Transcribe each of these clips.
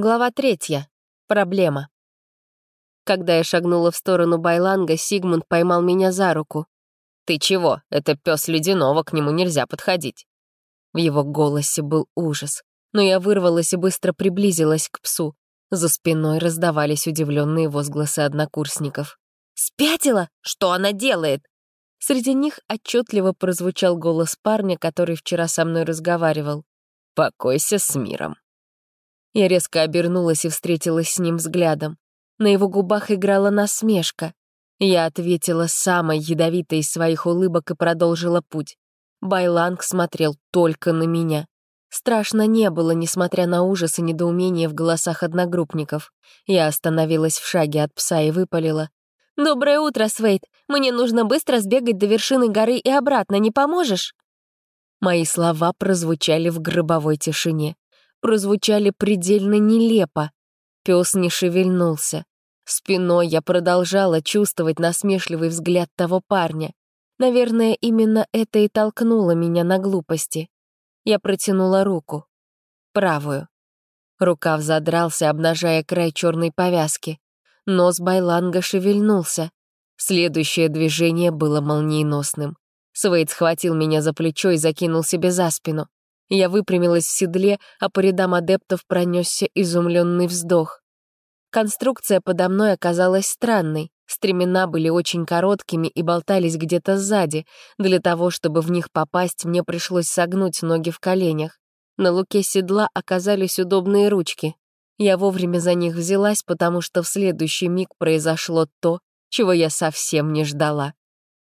Глава третья. Проблема. Когда я шагнула в сторону Байланга, Сигмунд поймал меня за руку. «Ты чего? Это пес ледяного, к нему нельзя подходить». В его голосе был ужас, но я вырвалась и быстро приблизилась к псу. За спиной раздавались удивленные возгласы однокурсников. «Спятила? Что она делает?» Среди них отчетливо прозвучал голос парня, который вчера со мной разговаривал. «Покойся с миром». Я резко обернулась и встретилась с ним взглядом. На его губах играла насмешка. Я ответила самой ядовитой из своих улыбок и продолжила путь. Байланг смотрел только на меня. Страшно не было, несмотря на ужас и недоумение в голосах одногруппников. Я остановилась в шаге от пса и выпалила. «Доброе утро, Свейт. Мне нужно быстро сбегать до вершины горы и обратно, не поможешь?» Мои слова прозвучали в гробовой тишине. Прозвучали предельно нелепо. Пес не шевельнулся. Спиной я продолжала чувствовать насмешливый взгляд того парня. Наверное, именно это и толкнуло меня на глупости. Я протянула руку. Правую. Рукав задрался, обнажая край черной повязки. Нос Байланга шевельнулся. Следующее движение было молниеносным. Свейд схватил меня за плечо и закинул себе за спину. Я выпрямилась в седле, а по рядам адептов пронесся изумленный вздох. Конструкция подо мной оказалась странной. Стремена были очень короткими и болтались где-то сзади. Для того, чтобы в них попасть, мне пришлось согнуть ноги в коленях. На луке седла оказались удобные ручки. Я вовремя за них взялась, потому что в следующий миг произошло то, чего я совсем не ждала.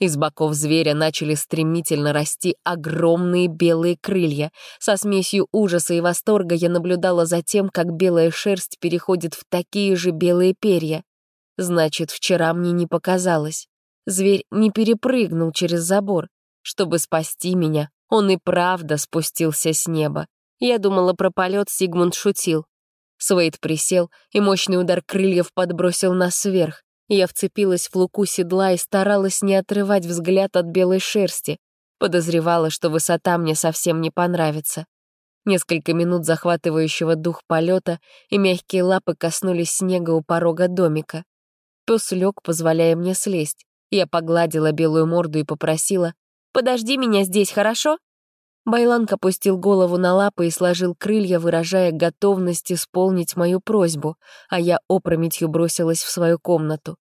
Из боков зверя начали стремительно расти огромные белые крылья. Со смесью ужаса и восторга я наблюдала за тем, как белая шерсть переходит в такие же белые перья. Значит, вчера мне не показалось. Зверь не перепрыгнул через забор. Чтобы спасти меня, он и правда спустился с неба. Я думала про полет, Сигмунд шутил. Свейд присел, и мощный удар крыльев подбросил нас вверх. Я вцепилась в луку седла и старалась не отрывать взгляд от белой шерсти. Подозревала, что высота мне совсем не понравится. Несколько минут захватывающего дух полета, и мягкие лапы коснулись снега у порога домика. Пес лег, позволяя мне слезть. Я погладила белую морду и попросила «Подожди меня здесь, хорошо?» Байланг опустил голову на лапы и сложил крылья, выражая готовность исполнить мою просьбу, а я опрометью бросилась в свою комнату.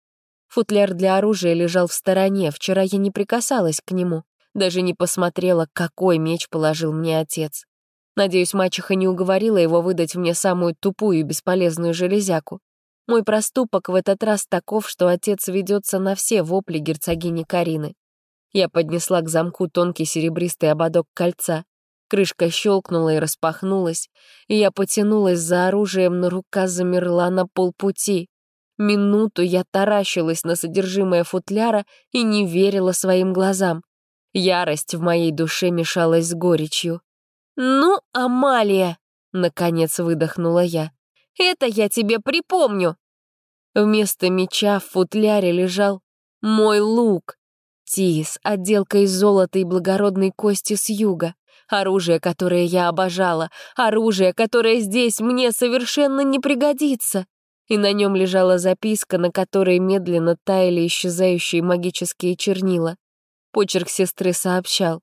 Футляр для оружия лежал в стороне, вчера я не прикасалась к нему, даже не посмотрела, какой меч положил мне отец. Надеюсь, мачеха не уговорила его выдать мне самую тупую и бесполезную железяку. Мой проступок в этот раз таков, что отец ведется на все вопли герцогини Карины. Я поднесла к замку тонкий серебристый ободок кольца. Крышка щелкнула и распахнулась, и я потянулась за оружием, но рука замерла на полпути. Минуту я таращилась на содержимое футляра и не верила своим глазам. Ярость в моей душе мешалась с горечью. «Ну, Амалия!» — наконец выдохнула я. «Это я тебе припомню!» Вместо меча в футляре лежал мой лук. Тис, отделка из золота и благородной кости с юга. Оружие, которое я обожала. Оружие, которое здесь мне совершенно не пригодится. И на нем лежала записка, на которой медленно таяли исчезающие магические чернила. Почерк сестры сообщал.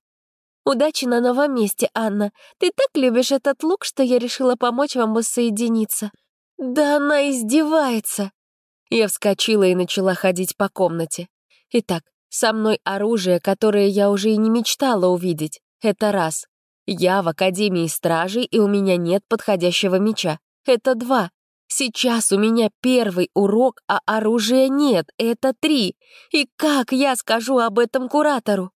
«Удачи на новом месте, Анна. Ты так любишь этот лук, что я решила помочь вам воссоединиться». «Да она издевается!» Я вскочила и начала ходить по комнате. Итак, со мной оружие, которое я уже и не мечтала увидеть. Это раз. Я в Академии Стражей, и у меня нет подходящего меча. Это два. Сейчас у меня первый урок, а оружия нет. Это три. И как я скажу об этом куратору?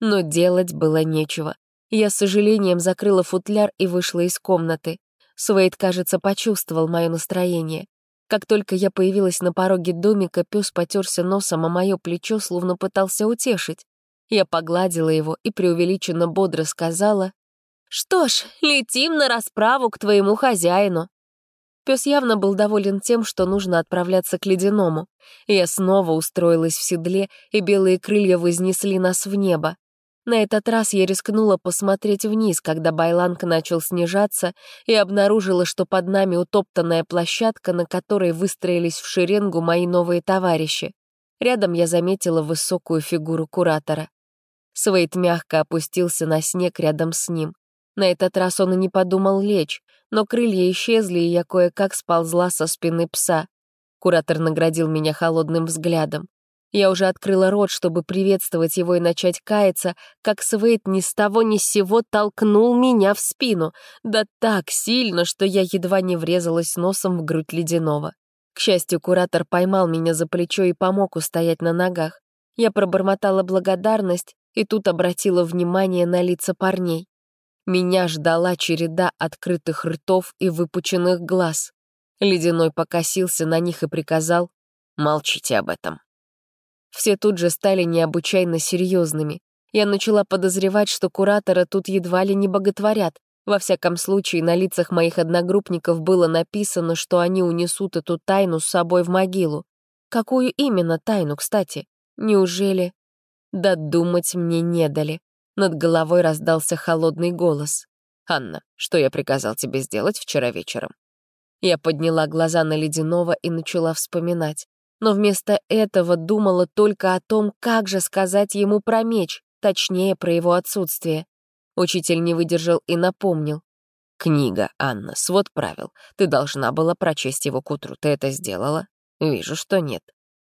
Но делать было нечего. Я с сожалением закрыла футляр и вышла из комнаты. Суэйд, кажется, почувствовал мое настроение. Как только я появилась на пороге домика, пес потерся носом о мое плечо, словно пытался утешить. Я погладила его и преувеличенно бодро сказала, «Что ж, летим на расправу к твоему хозяину». Пес явно был доволен тем, что нужно отправляться к ледяному. Я снова устроилась в седле, и белые крылья вознесли нас в небо. На этот раз я рискнула посмотреть вниз, когда байланг начал снижаться, и обнаружила, что под нами утоптанная площадка, на которой выстроились в шеренгу мои новые товарищи. Рядом я заметила высокую фигуру куратора. Свейт мягко опустился на снег рядом с ним. На этот раз он и не подумал лечь, но крылья исчезли, и я кое-как сползла со спины пса. Куратор наградил меня холодным взглядом. Я уже открыла рот, чтобы приветствовать его и начать каяться, как Свейт ни с того ни с сего толкнул меня в спину, да так сильно, что я едва не врезалась носом в грудь ледяного. К счастью, куратор поймал меня за плечо и помог устоять на ногах. Я пробормотала благодарность и тут обратила внимание на лица парней. Меня ждала череда открытых ртов и выпученных глаз. Ледяной покосился на них и приказал «Молчите об этом». Все тут же стали необычайно серьезными. Я начала подозревать, что куратора тут едва ли не боготворят. Во всяком случае, на лицах моих одногруппников было написано, что они унесут эту тайну с собой в могилу. Какую именно тайну, кстати? Неужели? Да думать мне не дали. Над головой раздался холодный голос. «Анна, что я приказал тебе сделать вчера вечером?» Я подняла глаза на Ледяного и начала вспоминать но вместо этого думала только о том, как же сказать ему про меч, точнее, про его отсутствие. Учитель не выдержал и напомнил. «Книга, Анна, свод правил. Ты должна была прочесть его к утру. Ты это сделала? Вижу, что нет».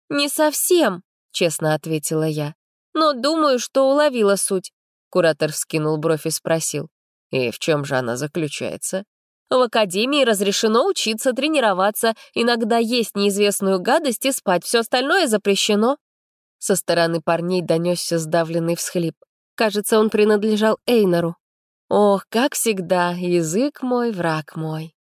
«Не совсем», — честно ответила я. «Но думаю, что уловила суть». Куратор вскинул бровь и спросил. «И в чем же она заключается?» В академии разрешено учиться, тренироваться, иногда есть неизвестную гадость и спать, все остальное запрещено». Со стороны парней донесся сдавленный всхлип. Кажется, он принадлежал Эйнору. Ох, как всегда, язык мой, враг мой.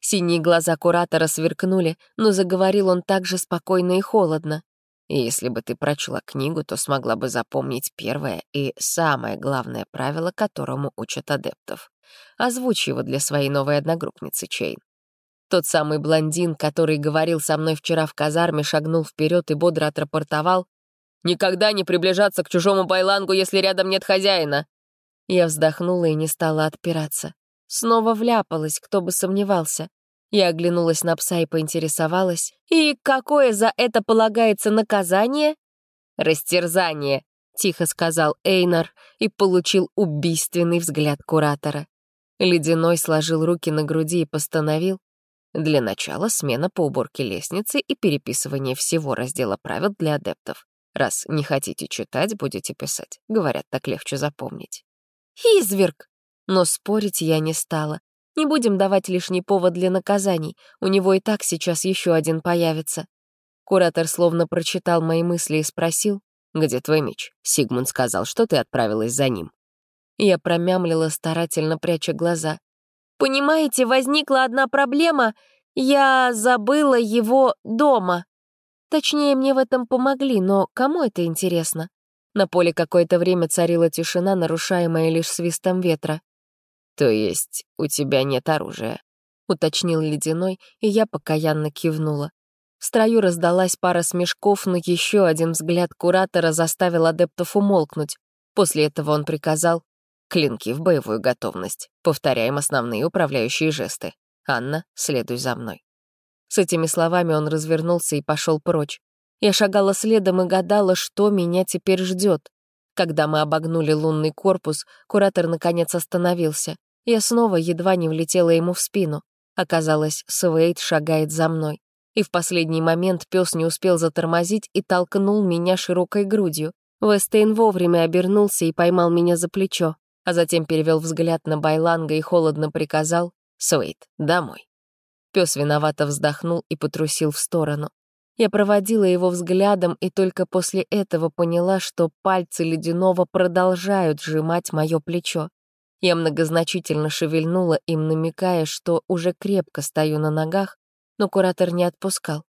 Синие глаза куратора сверкнули, но заговорил он так же спокойно и холодно. Если бы ты прочла книгу, то смогла бы запомнить первое и самое главное правило, которому учат адептов. Озвучь его для своей новой одногруппницы, Чейн. Тот самый блондин, который говорил со мной вчера в казарме, шагнул вперед и бодро отрапортовал. «Никогда не приближаться к чужому байлангу, если рядом нет хозяина!» Я вздохнула и не стала отпираться. Снова вляпалась, кто бы сомневался. Я оглянулась на пса и поинтересовалась. «И какое за это полагается наказание?» «Растерзание», — тихо сказал Эйнар и получил убийственный взгляд куратора. Ледяной сложил руки на груди и постановил. Для начала смена по уборке лестницы и переписывание всего раздела правил для адептов. Раз не хотите читать, будете писать. Говорят, так легче запомнить. Изверг! Но спорить я не стала. Не будем давать лишний повод для наказаний. У него и так сейчас еще один появится. Куратор словно прочитал мои мысли и спросил, «Где твой меч?» Сигмунд сказал, что ты отправилась за ним. Я промямлила, старательно пряча глаза. «Понимаете, возникла одна проблема. Я забыла его дома. Точнее, мне в этом помогли, но кому это интересно?» На поле какое-то время царила тишина, нарушаемая лишь свистом ветра. «То есть у тебя нет оружия?» — уточнил Ледяной, и я покаянно кивнула. В строю раздалась пара смешков, но еще один взгляд куратора заставил адептов умолкнуть. После этого он приказал Клинки в боевую готовность. Повторяем основные управляющие жесты. Анна, следуй за мной. С этими словами он развернулся и пошел прочь. Я шагала следом и гадала, что меня теперь ждет. Когда мы обогнули лунный корпус, куратор наконец остановился. Я снова едва не влетела ему в спину. Оказалось, Свейд шагает за мной. И в последний момент пес не успел затормозить и толкнул меня широкой грудью. Вестейн вовремя обернулся и поймал меня за плечо а затем перевел взгляд на Байланга и холодно приказал «Суэйт, домой». Пес виновато вздохнул и потрусил в сторону. Я проводила его взглядом и только после этого поняла, что пальцы ледяного продолжают сжимать мое плечо. Я многозначительно шевельнула им, намекая, что уже крепко стою на ногах, но куратор не отпускал.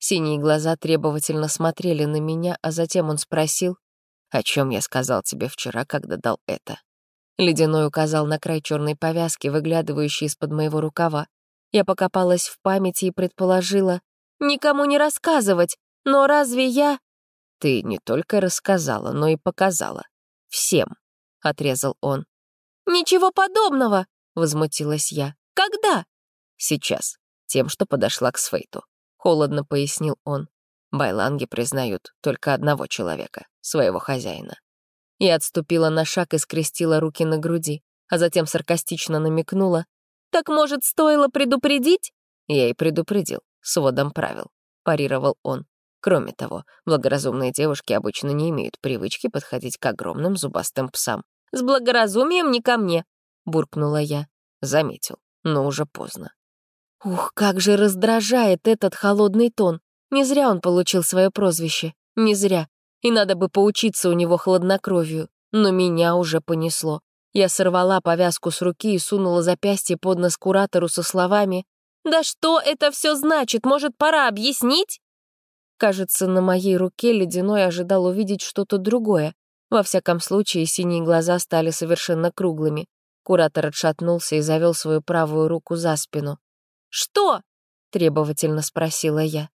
Синие глаза требовательно смотрели на меня, а затем он спросил, «О чем я сказал тебе вчера, когда дал это?» Ледяной указал на край черной повязки, выглядывающей из-под моего рукава. Я покопалась в памяти и предположила, «Никому не рассказывать, но разве я...» «Ты не только рассказала, но и показала. Всем. — отрезал он. «Ничего подобного!» — возмутилась я. «Когда?» «Сейчас. Тем, что подошла к Свейту», — холодно пояснил он. Байланги признают только одного человека, своего хозяина. Я отступила на шаг и скрестила руки на груди, а затем саркастично намекнула. «Так, может, стоило предупредить?» Я и предупредил, сводом правил, парировал он. Кроме того, благоразумные девушки обычно не имеют привычки подходить к огромным зубастым псам. «С благоразумием не ко мне», — буркнула я. Заметил, но уже поздно. Ух, как же раздражает этот холодный тон. Не зря он получил свое прозвище. Не зря. И надо бы поучиться у него хладнокровию. Но меня уже понесло. Я сорвала повязку с руки и сунула запястье под нос куратору со словами «Да что это все значит? Может, пора объяснить?» Кажется, на моей руке ледяной ожидал увидеть что-то другое. Во всяком случае, синие глаза стали совершенно круглыми. Куратор отшатнулся и завел свою правую руку за спину. «Что?» — требовательно спросила я.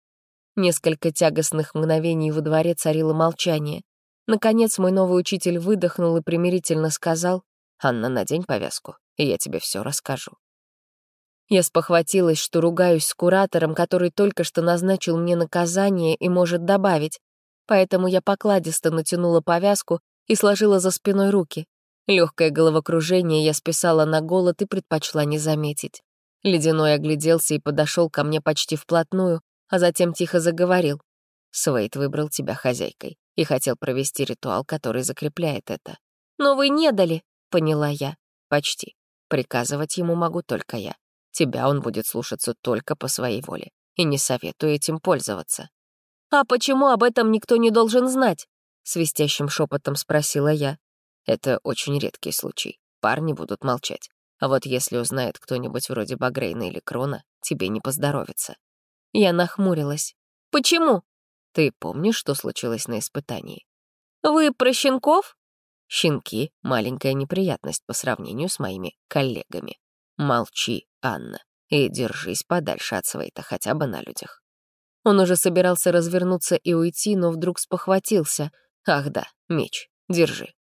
Несколько тягостных мгновений во дворе царило молчание. Наконец мой новый учитель выдохнул и примирительно сказал, «Анна, надень повязку, и я тебе все расскажу». Я спохватилась, что ругаюсь с куратором, который только что назначил мне наказание и может добавить, поэтому я покладисто натянула повязку и сложила за спиной руки. Легкое головокружение я списала на голод и предпочла не заметить. Ледяной огляделся и подошел ко мне почти вплотную, а затем тихо заговорил. Свейт выбрал тебя хозяйкой и хотел провести ритуал, который закрепляет это. «Но вы не дали», — поняла я. «Почти. Приказывать ему могу только я. Тебя он будет слушаться только по своей воле. И не советую этим пользоваться». «А почему об этом никто не должен знать?» — свистящим шепотом спросила я. «Это очень редкий случай. Парни будут молчать. А вот если узнает кто-нибудь вроде Багрейна или Крона, тебе не поздоровится». Я нахмурилась. «Почему?» «Ты помнишь, что случилось на испытании?» «Вы про щенков?» «Щенки — маленькая неприятность по сравнению с моими коллегами. Молчи, Анна, и держись подальше от Свейта хотя бы на людях». Он уже собирался развернуться и уйти, но вдруг спохватился. «Ах да, меч, держи».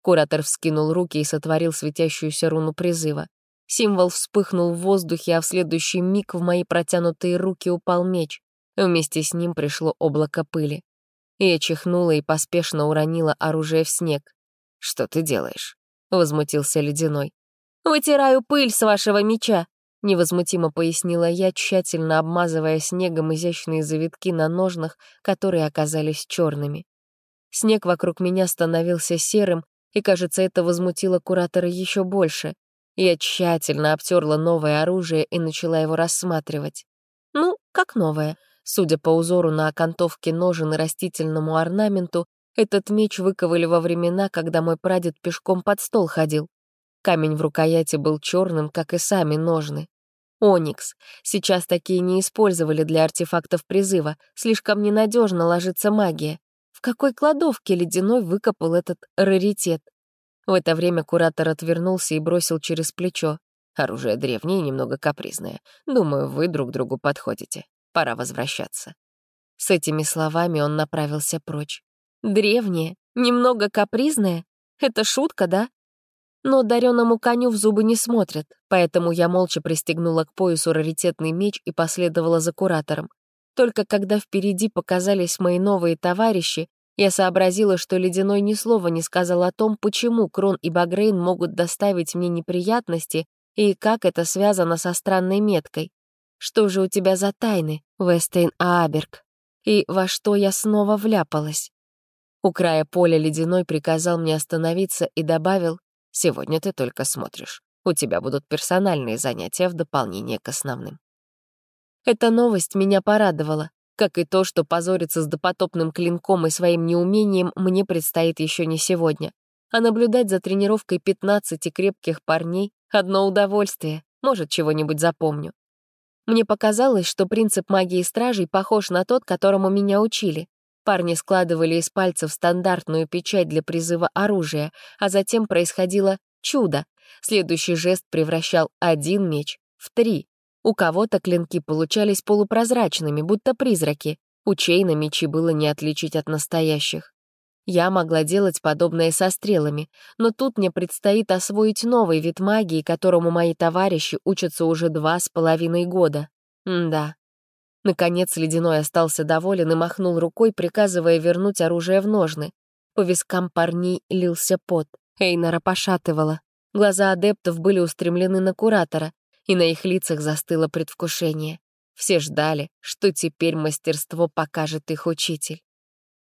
Куратор вскинул руки и сотворил светящуюся руну призыва. Символ вспыхнул в воздухе, а в следующий миг в мои протянутые руки упал меч. Вместе с ним пришло облако пыли. Я чихнула и поспешно уронила оружие в снег. «Что ты делаешь?» — возмутился Ледяной. «Вытираю пыль с вашего меча», — невозмутимо пояснила я, тщательно обмазывая снегом изящные завитки на ножнах, которые оказались черными. Снег вокруг меня становился серым, и, кажется, это возмутило куратора еще больше. Я тщательно обтерла новое оружие и начала его рассматривать. Ну, как новое. Судя по узору на окантовке ножен и растительному орнаменту, этот меч выковали во времена, когда мой прадед пешком под стол ходил. Камень в рукояти был черным, как и сами ножны. Оникс. Сейчас такие не использовали для артефактов призыва, слишком ненадежно ложится магия какой кладовке ледяной выкопал этот раритет? В это время куратор отвернулся и бросил через плечо. Оружие древнее и немного капризное. Думаю, вы друг другу подходите. Пора возвращаться. С этими словами он направился прочь. Древнее? Немного капризное? Это шутка, да? Но дареному коню в зубы не смотрят, поэтому я молча пристегнула к поясу раритетный меч и последовала за куратором. Только когда впереди показались мои новые товарищи, я сообразила, что Ледяной ни слова не сказал о том, почему Крон и Багрейн могут доставить мне неприятности и как это связано со странной меткой. Что же у тебя за тайны, Вестейн Ааберг? И во что я снова вляпалась? У края поля Ледяной приказал мне остановиться и добавил, «Сегодня ты только смотришь. У тебя будут персональные занятия в дополнение к основным». Эта новость меня порадовала, как и то, что позориться с допотопным клинком и своим неумением мне предстоит еще не сегодня. А наблюдать за тренировкой 15 крепких парней — одно удовольствие, может, чего-нибудь запомню. Мне показалось, что принцип магии стражей похож на тот, которому меня учили. Парни складывали из пальцев стандартную печать для призыва оружия, а затем происходило чудо. Следующий жест превращал один меч в три. У кого-то клинки получались полупрозрачными, будто призраки. У Чейна мечи было не отличить от настоящих. Я могла делать подобное со стрелами, но тут мне предстоит освоить новый вид магии, которому мои товарищи учатся уже два с половиной года. М да. Наконец Ледяной остался доволен и махнул рукой, приказывая вернуть оружие в ножны. По вискам парней лился пот. Эйнора пошатывала. Глаза адептов были устремлены на Куратора, и на их лицах застыло предвкушение. Все ждали, что теперь мастерство покажет их учитель.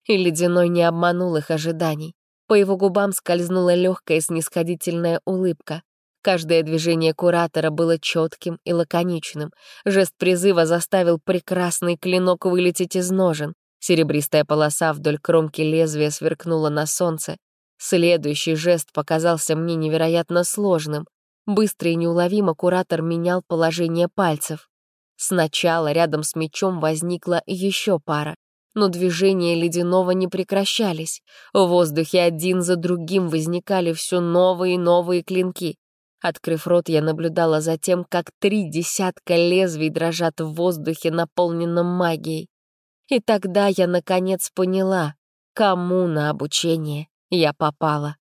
И Ледяной не обманул их ожиданий. По его губам скользнула легкая снисходительная улыбка. Каждое движение куратора было четким и лаконичным. Жест призыва заставил прекрасный клинок вылететь из ножен. Серебристая полоса вдоль кромки лезвия сверкнула на солнце. Следующий жест показался мне невероятно сложным. Быстро и неуловимо куратор менял положение пальцев. Сначала рядом с мечом возникла еще пара но движения ледяного не прекращались. В воздухе один за другим возникали все новые и новые клинки. Открыв рот, я наблюдала за тем, как три десятка лезвий дрожат в воздухе, наполненном магией. И тогда я, наконец, поняла, кому на обучение я попала.